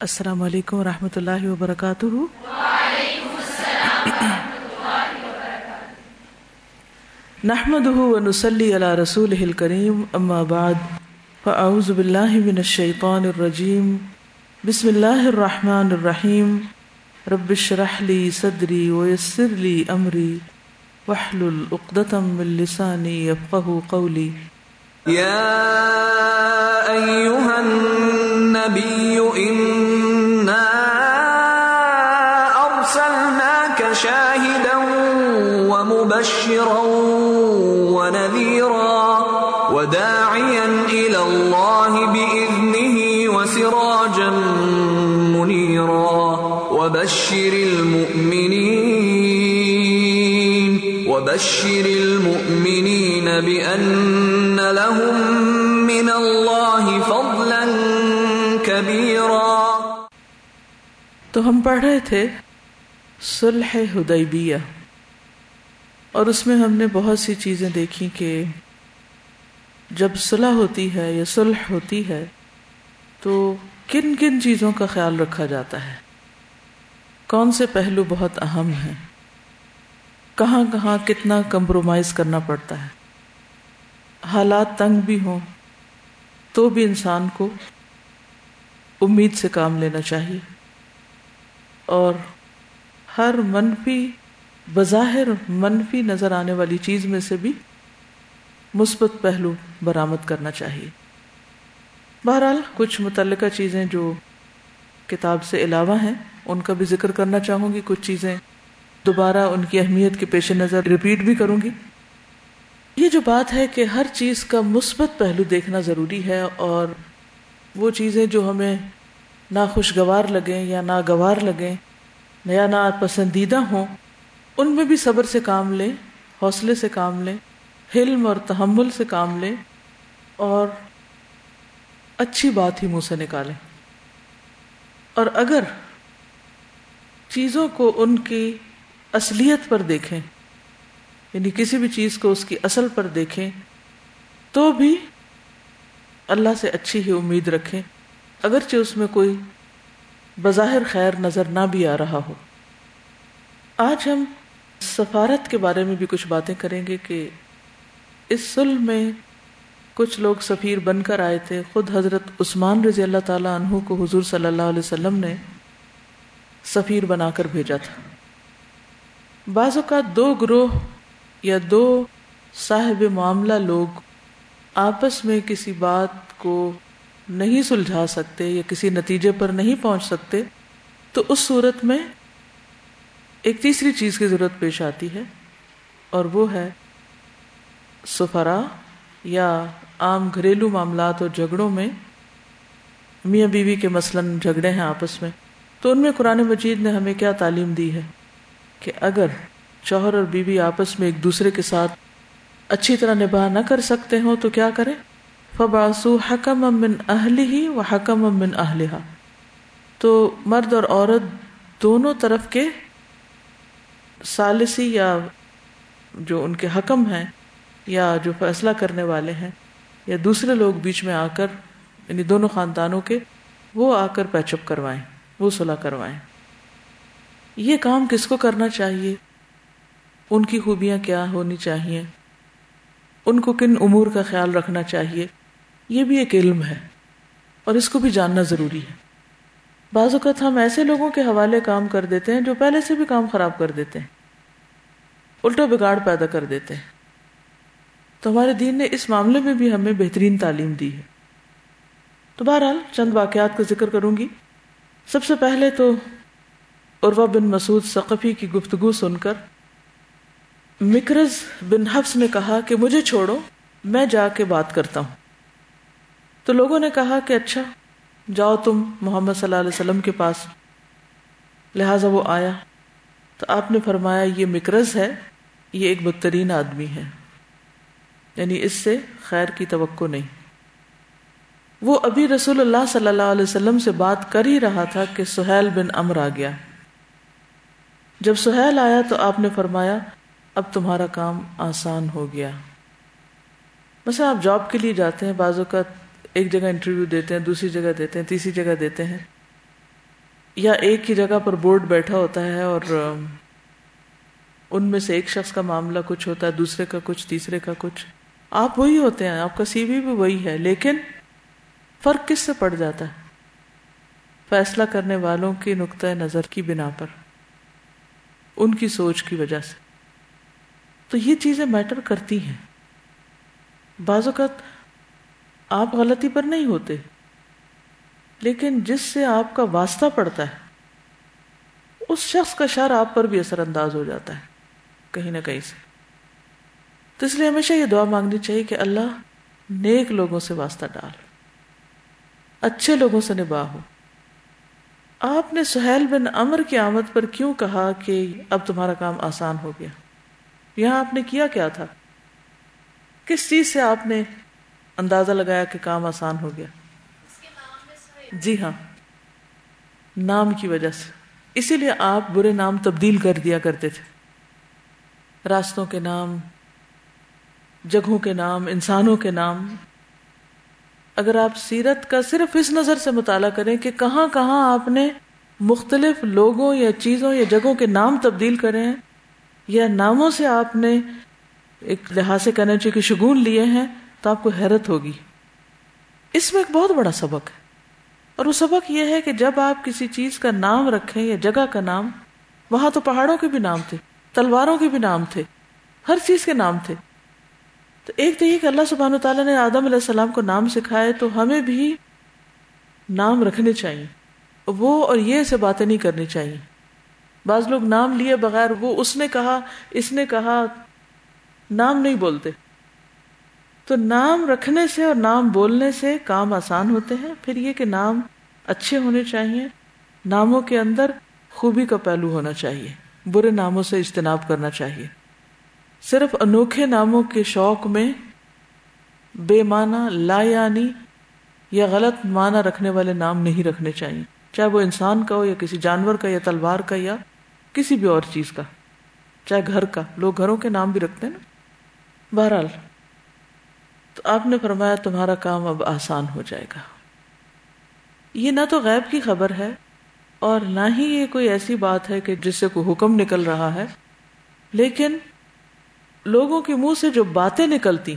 السلام علیکم ورحمۃ اللہ وبرکاتہ۔ نحمد ونسلی علی رسول الکریم، اما بعد، فاعوذ باللہ من الشیطان الرجیم، بسم اللہ الرحمن الرحیم، رب اشرح لی صدری ویسر لی امری، واحلل عقدة من لسانی يفقهوا قولی۔ یا ایوہا النبی ومبشرا ونذیرا وداعیا الى اللہ بإذنه وسراجا منیرا وبشر المؤمنین وبشر المؤمنین بأن لهم من اللہ فضلا کبیرا تو ہم پڑھ رہے تھے صلح حدیبیہ۔ اور اس میں ہم نے بہت سی چیزیں دیکھی کہ جب صلح ہوتی ہے یا صلح ہوتی ہے تو کن کن چیزوں کا خیال رکھا جاتا ہے؟ کون سے پہلو بہت اہم ہیں؟ کہاں کہاں کتنا کمپرومائز کرنا پڑتا ہے؟ حالات تنگ بھی ہوں تو بھی انسان کو امید سے کام لینا چاہیے اور ہر منفی بظاہر منفی نظر آنے والی چیز میں سے بھی مثبت پہلو برآمد کرنا چاہیے۔ بہرحال کچھ متعلقہ چیزیں جو کتاب سے علاوہ ہیں، ان کا بھی ذکر کرنا چاہوں گی۔ کچھ چیزیں دوبارہ ان کی اہمیت کے پیش نظر ریپیٹ بھی کروں گی۔ یہ جو بات ہے کہ ہر چیز کا مثبت پہلو دیکھنا ضروری ہے اور وہ چیزیں جو ہمیں نہ خوشگوار لگیں یا ناگوار لگیں، یا نہ پسندیدہ ہوں ان میں بھی صبر سے کام لیں، حوصلے سے کام لیں، حلم اور تحمل سے کام لیں اور اچھی بات ہی منہ سے نکالیں۔ اور اگر چیزوں کو ان کی اصلیت پر دیکھیں یعنی کسی بھی چیز کو اس کی اصل پر دیکھیں، تو بھی اللہ سے اچھی ہی امید رکھیں، اگرچہ اس میں کوئی بظاہر خیر نظر نہ بھی آ رہا ہو۔ آج ہم سفارت کے بارے میں بھی کچھ باتیں کریں گے کہ اس سل میں کچھ لوگ سفیر بن کر آئے تھے۔ خود حضرت عثمان رضی اللہ تعالیٰ عنہ کو حضور صلی اللہ علیہ وسلم نے سفیر بنا کر بھیجا تھا۔ بعض اوقات دو گروہ یا دو صاحب معاملہ لوگ آپس میں کسی بات کو نہیں سلجھا سکتے یا کسی نتیجے پر نہیں پہنچ سکتے تو اس صورت میں ایک تیسری چیز کی ضرورت پیش آتی ہے، اور وہ ہے سفرا یا عام گھریلو معاملات اور جھگڑوں میں میاں بیوی کے مثلاً جھگڑے ہیں آپس میں۔ تو ان میں قرآن مجید نے ہمیں کیا تعلیم دی ہے کہ اگر شوہر اور بیوی آپس میں ایک دوسرے کے ساتھ اچھی طرح نباہ نہ کر سکتے ہوں تو کیا کریں؟ فباسو حکم امن اہلی ہی و حکم امن اہلیہ تو مرد اور عورت دونوں طرف کے سالسی یا جو ان کے حکم ہیں یا جو فیصلہ کرنے والے ہیں یا دوسرے لوگ بیچ میں آ کر یعنی دونوں خاندانوں کے، وہ آ کر پیچ اپ کروائیں، وہ صلاح کروائیں۔ یہ کام کس کو کرنا چاہیے؟ ان کی خوبیاں کیا ہونی چاہیے؟ ان کو کن امور کا خیال رکھنا چاہیے؟ یہ بھی ایک علم ہے اور اس کو بھی جاننا ضروری ہے۔ بعض اوقات ہم ایسے لوگوں کے حوالے کام کر دیتے ہیں جو پہلے سے بھی کام خراب کر دیتے ہیں، الٹا بگاڑ پیدا کر دیتے ہیں۔ تو ہمارے دین نے اس معاملے میں بھی ہمیں بہترین تعلیم دی ہے۔ تو بہرحال چند واقعات کا ذکر کروں گی۔ سب سے پہلے تو عروا بن مسعود ثقفی کی گفتگو سن کر مکرز بن حفظ نے کہا کہ مجھے چھوڑو، میں جا کے بات کرتا ہوں۔ تو لوگوں نے کہا کہ اچھا جاؤ تم محمد صلی اللہ علیہ وسلم کے پاس۔ لہذا وہ آیا۔ تو آپ نے فرمایا، یہ مکرز ہے، یہ ایک بدترین آدمی ہے۔ یعنی اس سے خیر کی توقع نہیں۔ وہ ابھی رسول اللہ صلی اللہ علیہ وسلم سے بات کر ہی رہا تھا کہ سہیل بن امر آ گیا۔ جب سہیل آیا تو آپ نے فرمایا، اب تمہارا کام آسان ہو گیا۔ بس آپ جاب کے لیے جاتے ہیں، بعض اوقات ایک جگہ انٹرویو دیتے ہیں، دوسری جگہ دیتے ہیں، تیسری جگہ دیتے ہیں۔ یا ایک ہی جگہ پر بورڈ بیٹھا ہوتا ہے اور ان میں سے ایک شخص کا معاملہ کچھ ہوتا ہے، دوسرے کا کچھ، تیسرے کا کچھ۔ آپ وہی ہوتے ہیں، آپ کا سی وی بھی وہی ہے، لیکن فرق کس سے پڑ جاتا ہے؟ فیصلہ کرنے والوں کی نقطۂ نظر کی بنا پر، ان کی سوچ کی وجہ سے۔ تو یہ چیزیں میٹر کرتی ہیں۔ بعض اوقات آپ غلطی پر نہیں ہوتے، لیکن جس سے آپ کا واسطہ پڑتا ہے، اس شخص کا شر آپ پر بھی اثر انداز ہو جاتا ہے، کہیں نہ کہیں سے۔ تو اس لیے ہمیشہ یہ دعا مانگنی چاہیے کہ اللہ نیک لوگوں سے واسطہ ڈال، اچھے لوگوں سے نباہ ہو۔ آپ نے سہیل بن امر کی آمد پر کیوں کہا کہ اب تمہارا کام آسان ہو گیا؟ یہاں آپ نے کیا کیا تھا؟ کس چیز سے آپ نے اندازہ لگایا کہ کام آسان ہو گیا۔ جی ہاں۔ نام کی وجہ سے۔ اسی لیے آپ برے نام تبدیل کر دیا کرتے تھے۔ راستوں کے نام، جگہوں کے نام، انسانوں کے نام۔ اگر آپ سیرت کا صرف اس نظر سے مطالعہ کریں کہ کہاں کہاں آپ نے مختلف لوگوں یا چیزوں یا جگہوں کے نام تبدیل کرے ہیں، یا ناموں سے آپ نے ایک لحاظ سے کہنا چاہیے کہ شگون لیے ہیں تو آپ کو حیرت ہوگی۔ اس میں ایک بہت بڑا سبق ہے۔ اور وہ سبق یہ ہے کہ جب آپ کسی چیز کا نام رکھیں یا جگہ کا نام، وہاں تو پہاڑوں کے بھی نام تھے، تلواروں کے بھی نام تھے، ہر چیز کے نام تھے۔ تو ایک تو یہ کہ اللہ سبحانہ تعالیٰ نے آدم علیہ السلام کو نام سکھائے تو ہمیں بھی نام رکھنے چاہیے۔ وہ اور یہ سے باتیں نہیں کرنی چاہیے۔ بعض لوگ نام لیے بغیر وہ اس نے کہا، اس نے کہا، نام نہیں بولتے۔ تو نام رکھنے سے اور نام بولنے سے کام آسان ہوتے ہیں۔ پھر یہ کہ نام اچھے ہونے چاہیے۔ ناموں کے اندر خوبی کا پہلو ہونا چاہیے۔ برے ناموں سے اجتناب کرنا چاہیے۔ صرف انوکھے ناموں کے شوق میں بے معنی، لا یعنی یا غلط معنی رکھنے والے نام نہیں رکھنے چاہیے۔ چاہے وہ انسان کا ہو یا کسی جانور کا یا تلوار کا یا کسی بھی اور چیز کا، چاہے گھر کا۔ لوگ گھروں کے نام بھی رکھتے ہیں نا۔ بہرحال تو آپ نے فرمایا تمہارا کام اب آسان ہو جائے گا۔ یہ نہ تو غیب کی خبر ہے اور نہ ہی یہ کوئی ایسی بات ہے کہ جس سے کوئی حکم نکل رہا ہے۔ لیکن لوگوں کے منہ سے جو باتیں نکلتی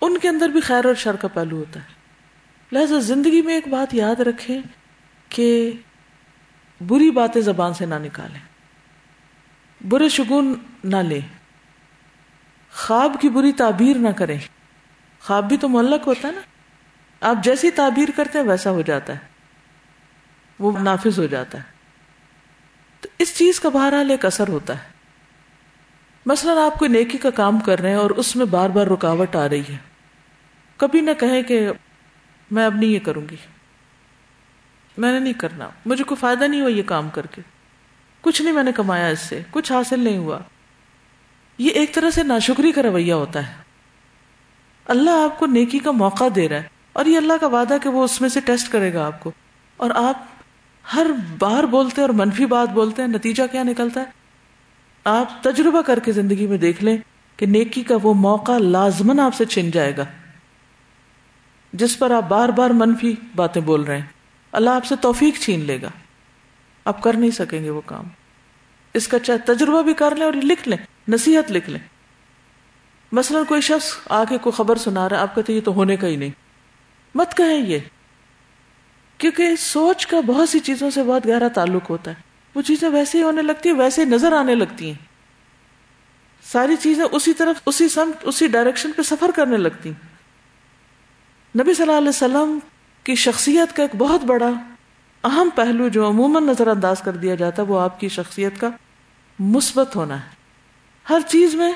ان کے اندر بھی خیر اور شر کا پہلو ہوتا ہے۔ لہذا زندگی میں ایک بات یاد رکھیں کہ بری باتیں زبان سے نہ نکالیں۔ برے شگون نہ لیں۔ خواب کی بری تعبیر نہ کریں۔ خواب بھی تو معلق ہوتا ہے نا۔ آپ جیسی تعبیر کرتے ہیں ویسا ہو جاتا ہے۔ وہ نافذ ہو جاتا ہے۔ تو اس چیز کا بہرحال ایک اثر ہوتا ہے۔ مثلا آپ کوئی نیکی کا کام کر رہے ہیں اور اس میں بار بار رکاوٹ آ رہی ہے۔ کبھی نہ کہیں کہ میں اب نہیں یہ کروں گی۔ میں نے نہیں کرنا۔ مجھے کوئی فائدہ نہیں ہوا یہ کام کر کے۔ کچھ نہیں میں نے کمایا اس سے۔ کچھ حاصل نہیں ہوا۔ یہ ایک طرح سے ناشکری کا رویہ ہوتا ہے۔ اللہ آپ کو نیکی کا موقع دے رہا ہے اور یہ اللہ کا وعدہ کہ وہ اس میں سے ٹیسٹ کرے گا آپ کو اور آپ ہر بار بولتے اور منفی بات بولتے ہیں، نتیجہ کیا نکلتا ہے؟ آپ تجربہ کر کے زندگی میں دیکھ لیں کہ نیکی کا وہ موقع لازمن آپ سے چھن جائے گا۔ جس پر آپ بار بار منفی باتیں بول رہے ہیں۔ اللہ آپ سے توفیق چھین لے گا۔ آپ کر نہیں سکیں گے وہ کام۔ اس کا چاہے تجربہ بھی کر لیں اور لکھ لیں، نصیحت لکھ لیں۔ مثلا کوئی شخص آ کے کوئی خبر سنا رہا ہے، آپ کہتے یہ تو ہونے کا ہی نہیں۔ مت کہیں یہ، کیونکہ سوچ کا بہت سی چیزوں سے بہت گہرا تعلق ہوتا ہے۔ وہ چیزیں ویسے ہی ہونے لگتی ہیں، ویسے نظر آنے لگتی ہیں۔ ساری چیزیں اسی طرف، اسی سمت، اسی ڈائریکشن پہ سفر کرنے لگتی ہیں۔ نبی صلی اللہ علیہ وسلم کی شخصیت کا ایک بہت بڑا اہم پہلو جو عموماً نظر انداز کر دیا جاتا ہے، وہ آپ کی شخصیت کا مثبت ہونا ہے۔ ہر چیز میں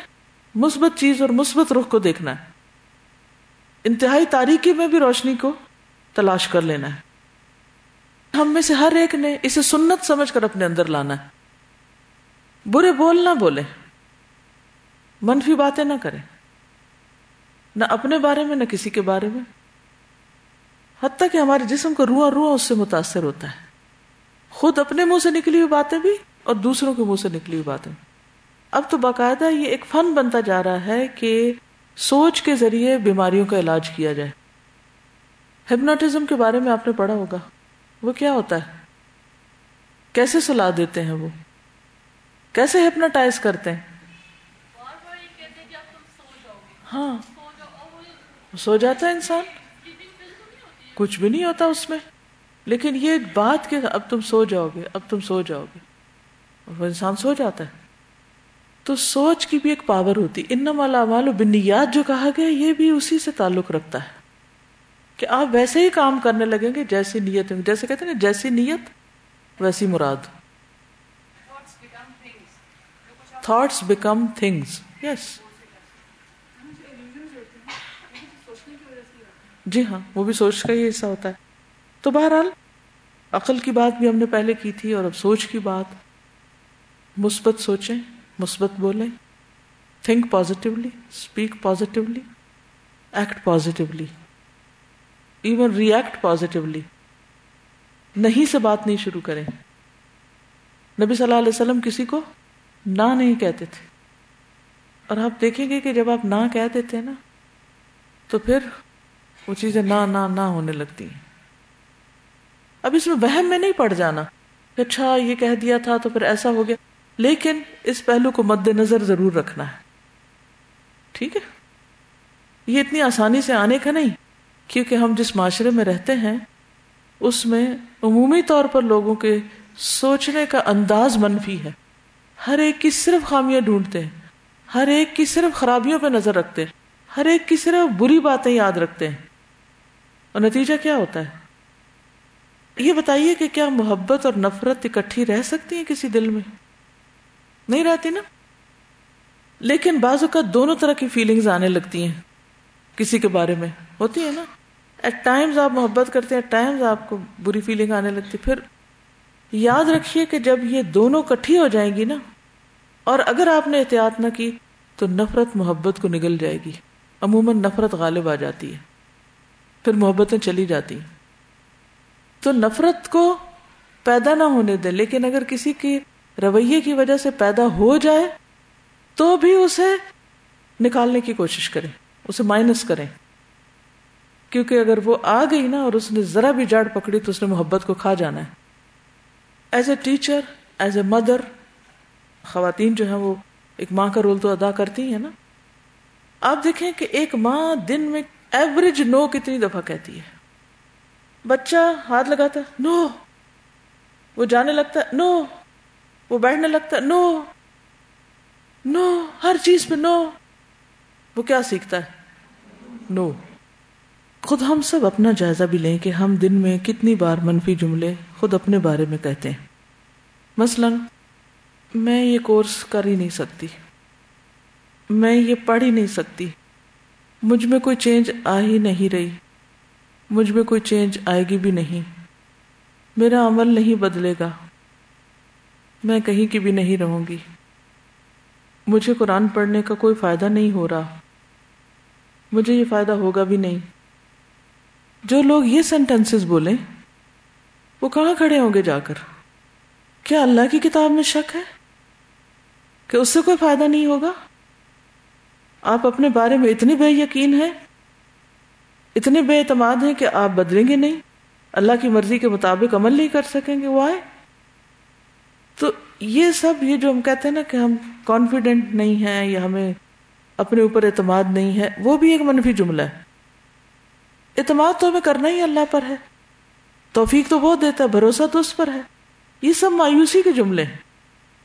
مثبت چیز اور مثبت رخ کو دیکھنا ہے۔ انتہائی تاریکی میں بھی روشنی کو تلاش کر لینا ہے۔ ہم میں سے ہر ایک نے اسے سنت سمجھ کر اپنے اندر لانا ہے۔ برے بول نہ بولے۔ منفی باتیں نہ کریں۔ نہ اپنے بارے میں، نہ کسی کے بارے میں۔ حتیٰ کہ ہمارے جسم کو روح روح اس سے متاثر ہوتا ہے۔ خود اپنے منہ سے نکلی ہوئی باتیں بھی اور دوسروں کے منہ سے نکلی ہوئی باتیں بھی۔ اب تو باقاعدہ یہ ایک فن بنتا جا رہا ہے کہ سوچ کے ذریعے بیماریوں کا علاج کیا جائے۔ ہپنوٹزم کے بارے میں آپ نے پڑھا ہوگا۔ وہ کیا ہوتا ہے؟ کیسے سلا دیتے ہیں وہ؟ کیسے ہپناٹائز کرتے ہیں؟ ہاں۔ سو جاتا ہے انسان۔ کچھ بھی نہیں ہوتا اس میں۔ لیکن یہ بات کہ اب تم سو جاؤ گے، اب تم سو جاؤ گے۔ وہ انسان سو جاتا ہے۔ تو سوچ کی بھی ایک پاور ہوتی۔ ان والا بنیاد جو کہا گیا یہ بھی اسی سے تعلق رکھتا ہے کہ آپ ویسے ہی کام کرنے لگیں گے جیسی نیت۔ جیسے کہتے ہیں جیسی نیت، ویسی مراد۔ تھاٹس بیکم تھنگس یس جی ہاں وہ بھی سوچ کا ہی حصہ ہوتا ہے۔ تو بہرحال، عقل کی بات بھی ہم نے پہلے کی تھی اور اب سوچ کی بات۔ مثبت سوچیں۔ مثبت بولیں think positively speak positively act positively even react positively نہیں سے بات نہیں شروع کریں۔ نبی صلی اللہ علیہ وسلم کسی کو نہ نہیں کہتے تھے۔ اور آپ دیکھیں گے کہ جب آپ نہ کہہ دیتے ہیں نا، تو پھر وہ چیزیں نہ نہ نہ ہونے لگتی ہیں۔ اب اس میں وہم میں نہیں پڑ جانا کہ اچھا یہ کہہ دیا تھا تو پھر ایسا ہو گیا۔ لیکن اس پہلو کو مد نظر ضرور رکھنا ہے۔ ٹھیک ہے؟ یہ اتنی آسانی سے آنے کا نہیں، کیونکہ ہم جس معاشرے میں رہتے ہیں، اس میں عمومی طور پر لوگوں کے سوچنے کا انداز منفی ہے۔ ہر ایک کی صرف خامیاں ڈھونڈتے ہیں، ہر ایک کی صرف خرابیوں پہ نظر رکھتے ہیں، ہر ایک کی صرف بری باتیں یاد رکھتے ہیں۔ اور نتیجہ کیا ہوتا ہے؟ یہ بتائیے کہ کیا محبت اور نفرت اکٹھی رہ سکتی ہیں کسی دل میں؟ نہیں رہتی نا۔ لیکن بعض اوقات دونوں طرح کی فیلنگز آنے لگتی ہیں۔ کسی کے بارے میں ہوتی ہے نا۔ ایٹ ٹائمز آپ محبت کرتے ہیں ٹائمز آپ کو بری فیلنگ آنے لگتی پھر یاد رکھیے کہ جب یہ دونوں کٹھی ہو جائیں گی نا، اور اگر آپ نے احتیاط نہ کی، تو نفرت، محبت کو نگل جائے گی۔ عموماً نفرت غالب آ جاتی ہے۔ پھر محبتیں چلی جاتی ہیں۔ تو نفرت کو پیدا نہ ہونے دیں، لیکن اگر کسی کی رویے کی وجہ سے پیدا ہو جائے تو بھی اسے نکالنے کی کوشش کریں، اسے مائنس کریں۔ کیونکہ اگر وہ آ گئی نا اور اس نے ذرا بھی جاڑ پکڑی تو اس نے محبت کو کھا جانا ہے۔ As a teacher as a mother خواتین جو ہیں وہ ایک ماں کا رول تو ادا کرتی ہیں نا۔ آپ دیکھیں کہ ایک ماں دن میں ایوریج نو کتنی دفعہ کہتی ہے۔ بچہ ہاتھ لگاتا ہے نو۔ وہ جانے لگتا ہے نو۔ وہ بیٹھنے لگتا ہے، نو نو، ہر چیز پہ نو۔ وہ کیا سیکھتا ہے؟ نو۔ خود ہم سب اپنا جائزہ بھی لیں کہ ہم دن میں کتنی بار منفی جملے خود اپنے بارے میں کہتے ہیں۔ مثلا، میں یہ کورس کر ہی نہیں سکتی۔ میں یہ پڑھ ہی نہیں سکتی۔ مجھ میں کوئی چینج آ ہی نہیں رہی۔ مجھ میں کوئی چینج آئے گی بھی نہیں۔ میرا عمل نہیں بدلے گا۔ میں کہیں کی بھی نہیں رہوں گی۔ مجھے قرآن پڑھنے کا کوئی فائدہ نہیں ہو رہا۔ مجھے یہ فائدہ ہوگا بھی نہیں۔ جو لوگ یہ سینٹینس بولیں، وہ کہاں کھڑے ہوں گے جا کر؟ کیا اللہ کی کتاب میں شک ہے؟ کہ اس سے کوئی فائدہ نہیں ہوگا؟ آپ اپنے بارے میں اتنے بے یقین ہیں، اتنے بے اعتماد ہیں کہ آپ بدلیں گے نہیں۔ اللہ کی مرضی کے مطابق عمل نہیں کر سکیں گے۔ وہ آئے تو یہ سب، یہ جو ہم کہتے ہیں نا کہ ہم کانفیڈنٹ نہیں ہیں یا ہمیں اپنے اوپر اعتماد نہیں ہے، وہ بھی ایک منفی جملہ ہے۔ اعتماد تو ہمیں کرنا ہی اللہ پر ہے۔ توفیق تو وہ دیتا ہے، بھروسہ تو اس پر ہے۔ یہ سب مایوسی کے جملے ہیں۔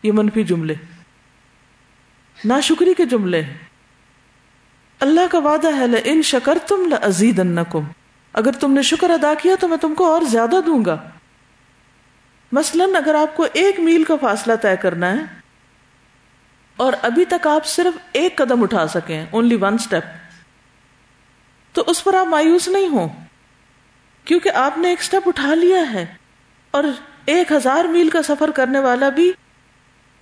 یہ منفی جملے ناشکری کے جملے ہیں۔ اللہ کا وعدہ ہے ان شکر تم لزید اگر تم نے شکر ادا کیا تو میں تم کو اور زیادہ دوں گا۔ مثلا اگر آپ کو ایک میل کا فاصلہ طے کرنا ہے اور ابھی تک آپ صرف ایک قدم اٹھا سکیں اونلی ون اسٹیپ تو اس پر آپ مایوس نہیں ہو کیونکہ آپ نے ایک اسٹیپ اٹھا لیا ہے اور ایک ہزار میل کا سفر کرنے والا بھی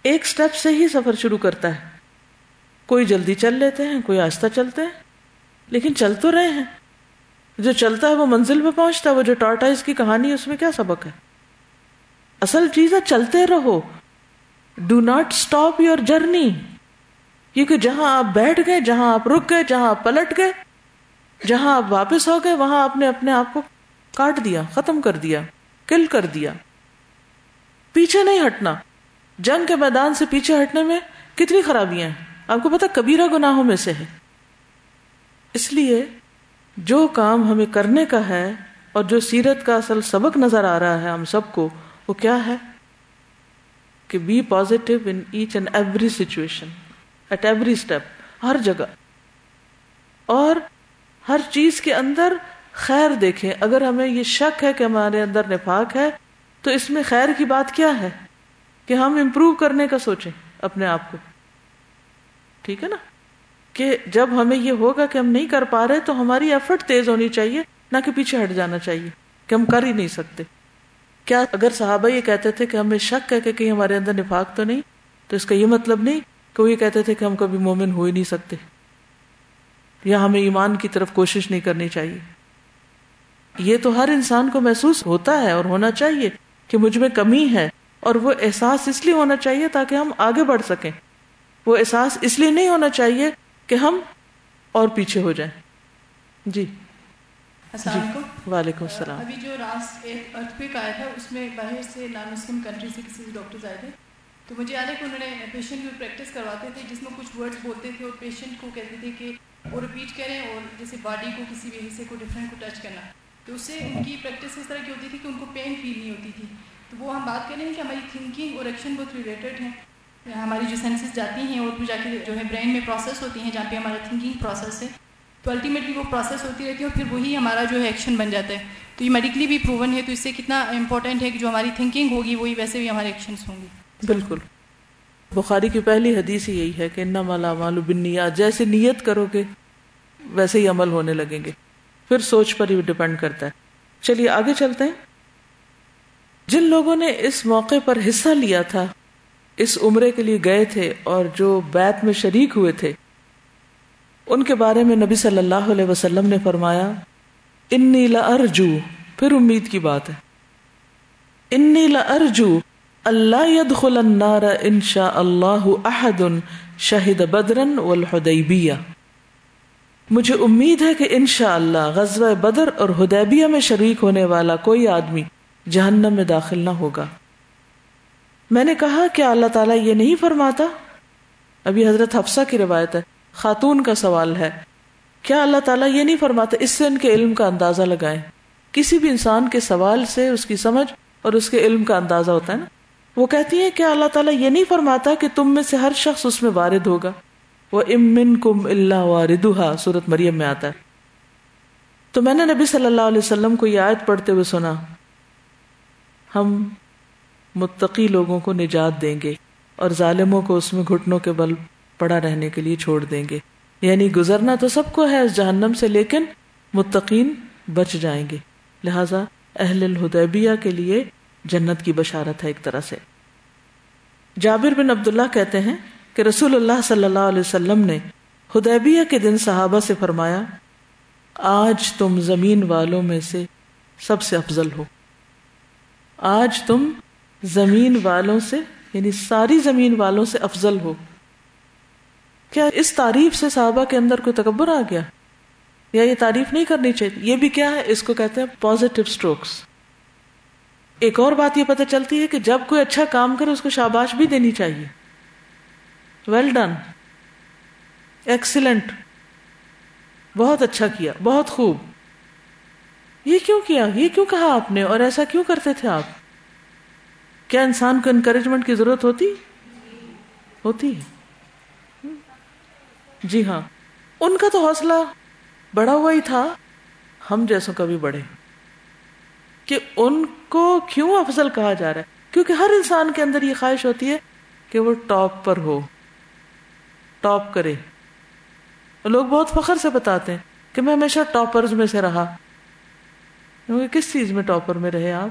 ایک اسٹیپ سے ہی سفر شروع کرتا ہے۔ کوئی جلدی چل لیتے ہیں، کوئی آہستہ چلتے ہیں، لیکن چل تو رہے ہیں۔ جو چلتا ہے وہ منزل پہ پہنچتا ہے، وہ جو ٹارٹائز کی کہانی اس میں کیا سبق ہے؟ اصل چیز ہے چلتے رہو۔ Do not stop your journey کیونکہ جہاں آپ بیٹھ گئے، جہاں آپ رک گئے، جہاں آپ پلٹ گئے، جہاں آپ واپس ہو گئے، وہاں آپ نے اپنے آپ کو کاٹ دیا، ختم کر دیا، کل کر دیا۔ پیچھے نہیں ہٹنا۔ جنگ کے میدان سے پیچھے ہٹنے میں کتنی خرابیاں ہیں؟ آپ کو پتا کبیرہ گناہوں میں سے ہے اس لیے جو کام ہمیں کرنے کا ہے اور جو سیرت کا اصل سبق نظر آ رہا ہے ہم سب کو وہ کیا ہے؟ کہ be positive in each and every situation at every step ہر جگہ. اور ہر چیز کے اندر خیر دیکھیں. اگر ہمیں یہ شک ہے کہ ہمارے اندر نفاق ہے، تو اس میں خیر کی بات کیا ہے؟ کہ ہم امپروو کرنے کا سوچیں اپنے آپ کو. ٹھیک ہے نا؟ کہ جب ہمیں یہ ہوگا کہ ہم نہیں کر پا رہے، تو ہماری ایفرٹ تیز ہونی چاہیے، نہ کہ پیچھے ہٹ جانا چاہیے، کہ ہم کر ہی نہیں سکتے. کیا اگر صحابہ یہ کہتے تھے کہ ہمیں شک ہے کہ کہیں ہمارے اندر نفاق تو نہیں، تو اس کا یہ مطلب نہیں کہ وہ یہ کہتے تھے کہ ہم کبھی مومن ہو ہی نہیں سکتے۔ یا ہمیں ایمان کی طرف کوشش نہیں کرنی چاہیے۔ یہ تو ہر انسان کو محسوس ہوتا ہے اور ہونا چاہیے کہ مجھ میں کمی ہے اور وہ احساس اس لیے ہونا چاہیے تاکہ ہم آگے بڑھ سکیں۔ وہ احساس اس لیے نہیں ہونا چاہیے کہ ہم اور پیچھے ہو جائیں۔ جی۔ السلام علیکم۔ وعلیکم السلام۔ ابھی جو لاسٹ ایک ارتھ کویک آیا تھا اس میں باہر سے نان مسلم کنٹری سے کسی ڈاکٹرز آئے تھے۔ تو مجھے یاد ہے کہ انہوں نے پیشنٹ کی پریکٹس کرواتے تھے جس میں کچھ ورڈز بولتے تھے اور پیشنٹ کو کہتے تھے کہ وہ ریپیٹ کریں اور جیسے باڈی کو کسی بھی حصے کو ڈفرینٹ کو ٹچ کرنا۔ تو اس سے ان کی پریکٹس اس طرح کی ہوتی تھی کہ ان کو پین فیل نہیں ہوتی تھی۔ تو وہ ہم بات کر رہے ہیں کہ ہماری تھنکنگ اور ایکشن بہت ریلیٹڈ ہیں۔ ہماری جو سینسز جاتی ہیں اور پھر جا کے جو ہے برین میں پروسیس ہوتی ہیں جہاں پہ ہمارا تھنکنگ پروسیس ہے۔ تو الٹیمیٹلی وہ پروسیس ہوتی رہتی ہے اور پھر وہی ہمارا جو ہے ایکشن بن جاتا ہے۔ تو یہ میڈیکلی بھی پروون ہے تو اس سے کتنا امپورٹنٹ ہے کہ جو ہماری تھنکنگ ہوگی وہی ویسے بھی ہمارے ایکشنس ہوں گے۔ بالکل۔ بخاری کی پہلی حدیث ہی یہی ہے کہ انا مالا مالو بنیاد جیسے نیت کرو گے، ویسے ہی عمل ہونے لگیں گے۔ پھر سوچ پر ہی ڈپینڈ کرتا ہے۔ چلیے، آگے چلتے ہیں۔ جن لوگوں نے اس موقع پر حصہ لیا تھا، اس عمرے کے لیے گئے تھے اور جو بیت میں شریک ہوئے تھے ان کے بارے میں نبی صلی اللہ علیہ وسلم نے فرمایا، انی لارجو پھر امید کی بات ہے۔ انی لارجو اللہ يدخل النار ان شاء اللہ احد شہد بدرن والحدیبیہ۔ مجھے امید ہے کہ انشاءاللہ غزوہ بدر اور حدیبیہ میں شریک ہونے والا کوئی آدمی جہنم میں داخل نہ ہوگا۔ میں نے کہا کہ اللہ تعالیٰ یہ نہیں فرماتا؟ ابھی حضرت حفصہ کی روایت ہے۔ خاتون کا سوال ہے۔ کیا اللہ تعالیٰ یہ نہیں فرماتا اس سے ان کے علم کا اندازہ لگائیں؟ کسی بھی انسان کے سوال سے اس کی سمجھ اور اس کے علم کا اندازہ ہوتا ہے نا۔ وہ کہتی ہے کہ اللہ تعالیٰ یہ نہیں فرماتا کہ تم میں سے ہر شخص اس میں وارد ہوگا؟ وہ امن کم اللہ واردہ سورت مریم میں آتا ہے۔ تو میں نے نبی صلی اللہ علیہ وسلم کو یہ آیت پڑھتے ہوئے سنا، ہم متقی لوگوں کو نجات دیں گے اور ظالموں کو اس میں گھٹنوں کے بل پڑا رہنے کے لیے چھوڑ دیں گے۔ یعنی گزرنا تو سب کو ہے اس جہنم سے، لیکن متقین بچ جائیں گے۔ لہذا اہل الہدیبیہ کے لیے جنت کی بشارت ہے ایک طرح سے۔ جابر بن عبداللہ کہتے ہیں کہ رسول اللہ صلی اللہ علیہ وسلم نے ہدیبیہ کے دن صحابہ سے فرمایا، آج تم زمین والوں میں سے سب سے افضل ہو۔ آج تم زمین والوں سے یعنی ساری زمین والوں سے افضل ہو۔ کیا اس تعریف سے صحابہ کے اندر کوئی تکبر آ گیا؟ یا یہ تعریف نہیں کرنی چاہیے؟ یہ بھی کیا ہے؟ اس کو کہتے ہیں پازیٹو اسٹروکس ایک اور بات یہ پتہ چلتی ہے کہ جب کوئی اچھا کام کرے، اس کو شاباش بھی دینی چاہیے۔ ویل ڈن ایکسیلنٹ بہت اچھا کیا، بہت خوب۔ یہ کیوں کیا؟ یہ کیوں کہا آپ نے؟ اور ایسا کیوں کرتے تھے آپ؟ کیا انسان کو انکریجمنٹ کی ضرورت ہوتی؟ ہوتی ہے۔ جی ہاں۔ ان کا تو حوصلہ بڑا ہوا ہی تھا۔ ہم جیسوں کا بھی بڑھے کہ ان کو کیوں افضل کہا جا رہا ہے؟ کیونکہ ہر انسان کے اندر یہ خواہش ہوتی ہے کہ وہ ٹاپ پر ہو۔ ٹاپ کرے۔ لوگ بہت فخر سے بتاتے ہیں کہ میں ہمیشہ ٹاپرز میں سے رہا۔ کس چیز میں ٹاپر میں رہے آپ؟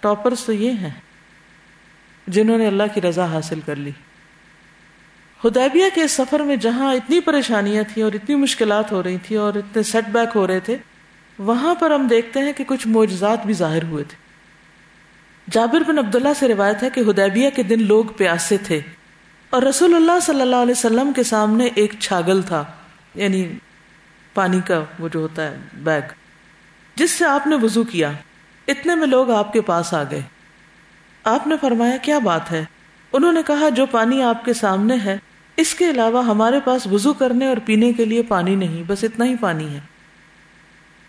ٹاپرز تو یہ ہیں جنہوں نے اللہ کی رضا حاصل کر لی۔ ہدیبیہ کے سفر میں جہاں اتنی پریشانیاں تھیں اور اتنی مشکلات ہو رہی تھی اور اتنے سیٹ بیک ہو رہے تھے، وہاں پر ہم دیکھتے ہیں کہ کچھ معجزات بھی ظاہر ہوئے تھے۔ جابر بن عبداللہ سے روایت ہے کہ ہدیبیہ کے دن لوگ پیاسے تھے اور رسول اللہ صلی اللہ علیہ وسلم کے سامنے ایک چھاگل تھا یعنی پانی کا وہ جو ہوتا ہے، بیگ، جس سے آپ نے وضو کیا۔ اتنے میں لوگ آپ کے پاس آ گئے۔ آپ نے فرمایا، کیا بات ہے؟ انہوں نے کہا، جو پانی آپ کے سامنے ہے اس کے علاوہ ہمارے پاس وضو کرنے اور پینے کے لیے پانی نہیں، بس اتنا ہی پانی ہے۔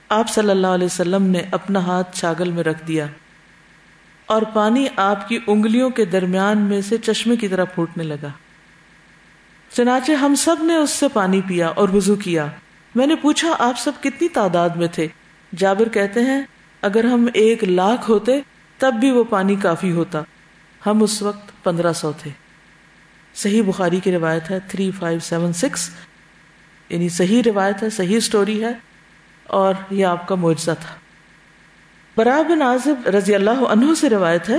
آپ صلی اللہ علیہ وسلم نے اپنا ہاتھ چھاگل میں رکھ دیا اور پانی آپ کی انگلیوں کے درمیان میں سے چشمے کی طرح پھوٹنے لگا۔ چنانچہ ہم سب نے اس سے پانی پیا اور وضو کیا۔ میں نے پوچھا، آپ سب کتنی تعداد میں تھے؟ جابر کہتے ہیں، اگر ہم ایک لاکھ ہوتے تب بھی وہ پانی کافی ہوتا۔ ہم اس وقت پندرہ سو تھے۔ صحیح بخاری کی روایت ہے تھری فائیو سیون سکس یعنی صحیح روایت ہے، صحیح اسٹوری ہے، اور یہ آپ کا معجزہ تھا۔ برا بن عازب رضی اللہ عنہ سے روایت ہے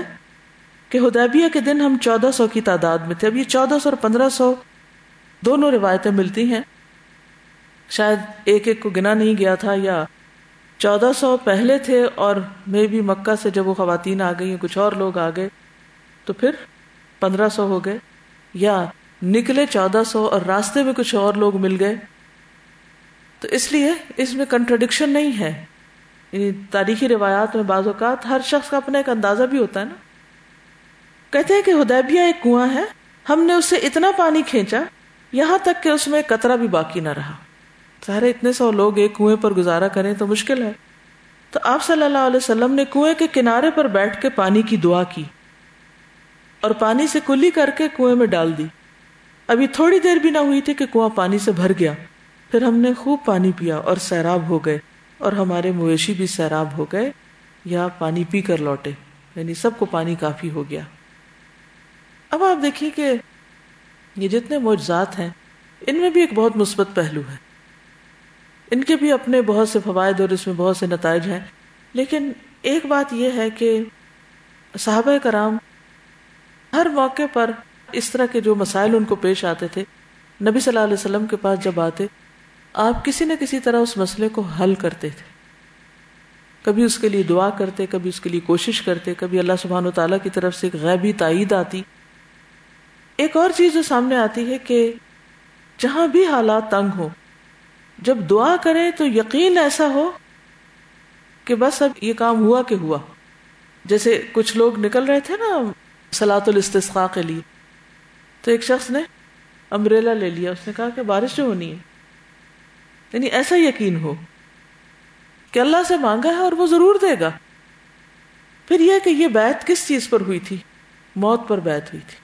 کہ ہدیبیہ کے دن ہم چودہ سو کی تعداد میں تھے۔ اب یہ چودہ سو اور پندرہ سو دونوں روایتیں ملتی ہیں۔ شاید ایک ایک کو گنا نہیں گیا تھا یا چودہ سو پہلے تھے اور میں بھی مکہ سے جب وہ خواتین آ گئی کچھ اور لوگ آ گئے تو پھر پندرہ سو ہو گئے۔ یا نکلے چودہ سو اور راستے میں کچھ اور لوگ مل گئے۔ تو اس لیے اس میں کنٹرڈکشن نہیں ہے۔ یعنی تاریخی روایات میں بعض اوقات ہر شخص کا اپنا ایک اندازہ بھی ہوتا ہے نا۔ کہتے ہیں کہ ہدیبیہ ایک کنواں ہے۔ ہم نے اس سے اتنا پانی کھینچا، یہاں تک کہ اس میں قطرہ بھی باقی نہ رہا۔ سارے اتنے سو لوگ ایک کنویں پر گزارا کریں تو مشکل ہے۔ تو آپ صلی اللہ علیہ وسلم نے کنویں کے کنارے پر بیٹھ کے پانی کی دعا کی۔ اور پانی سے کلی کر کے کنویں میں ڈال دی۔ ابھی تھوڑی دیر بھی نہ ہوئی تھی کہ کنواں پانی سے بھر گیا۔ پھر ہم نے خوب پانی پیا اور سیراب ہو گئے۔ اور ہمارے مویشی بھی سیراب ہو گئے یا پانی پی کر لوٹے۔ یعنی سب کو پانی کافی ہو گیا۔ اب آپ دیکھیے کہ یہ جتنے معجزات ہیں، ان میں بھی ایک بہت مثبت پہلو ہے۔ ان کے بھی اپنے بہت سے فوائد اور اس میں بہت سے نتائج ہیں۔ لیکن ایک بات یہ ہے کہ صحابہ کرام ہر موقع پر اس طرح کے جو مسائل ان کو پیش آتے تھے، نبی صلی اللہ علیہ وسلم کے پاس جب آتے، آپ کسی نہ کسی طرح اس مسئلے کو حل کرتے تھے۔ کبھی اس کے لیے دعا کرتے، کبھی اس کے لیے کوشش کرتے، کبھی اللہ سبحان و تعالیٰ کی طرف سے ایک غیبی تائید آتی۔ ایک اور چیز جو سامنے آتی ہے کہ جہاں بھی حالات تنگ ہو جب دعا کریں تو یقین ایسا ہو کہ بس اب یہ کام ہوا کہ ہوا۔ جیسے کچھ لوگ نکل رہے تھے نا سلاۃ الاستسقاء کے لیے تو ایک شخص نے امبریلا لے لیا۔ اس نے کہا کہ بارش جو ہونی ہے یعنی ایسا یقین ہو کہ اللہ سے مانگا ہے اور وہ ضرور دے گا۔ پھر یہ کہ یہ بیت کس چیز پر ہوئی تھی؟ موت پر بیت ہوئی تھی۔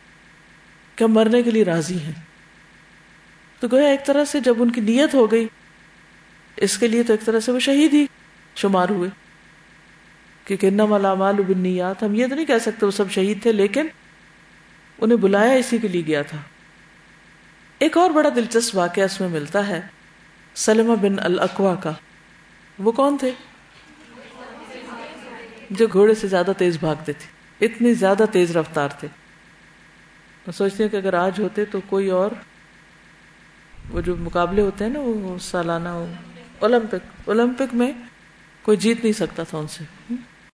کہ ہم مرنے کے لیے راضی ہیں۔ تو گویا ایک طرح سے جب ان کی نیت ہو گئی، اس کے لیے تو ایک طرح سے وہ شہید ہی شمار ہوئے۔ کیونکہ مال بنیات ہم یہ تو نہیں کہہ سکتے وہ سب شہید تھے، لیکن انہیں بلایا اسی کے لیے گیا تھا۔ ایک اور بڑا دلچسپ واقعہ اس میں ملتا ہے، سلمہ بن الاقوا کا۔ وہ کون تھے؟ جو گھوڑے سے زیادہ تیز بھاگتے تھے، اتنی زیادہ تیز رفتار تھے۔ سوچتے ہیں کہ اگر آج ہوتے تو کوئی اور، وہ جو مقابلے ہوتے ہیں نا، وہ سالانہ اولمپک اولمپک میں کوئی جیت نہیں سکتا تھا ان سے۔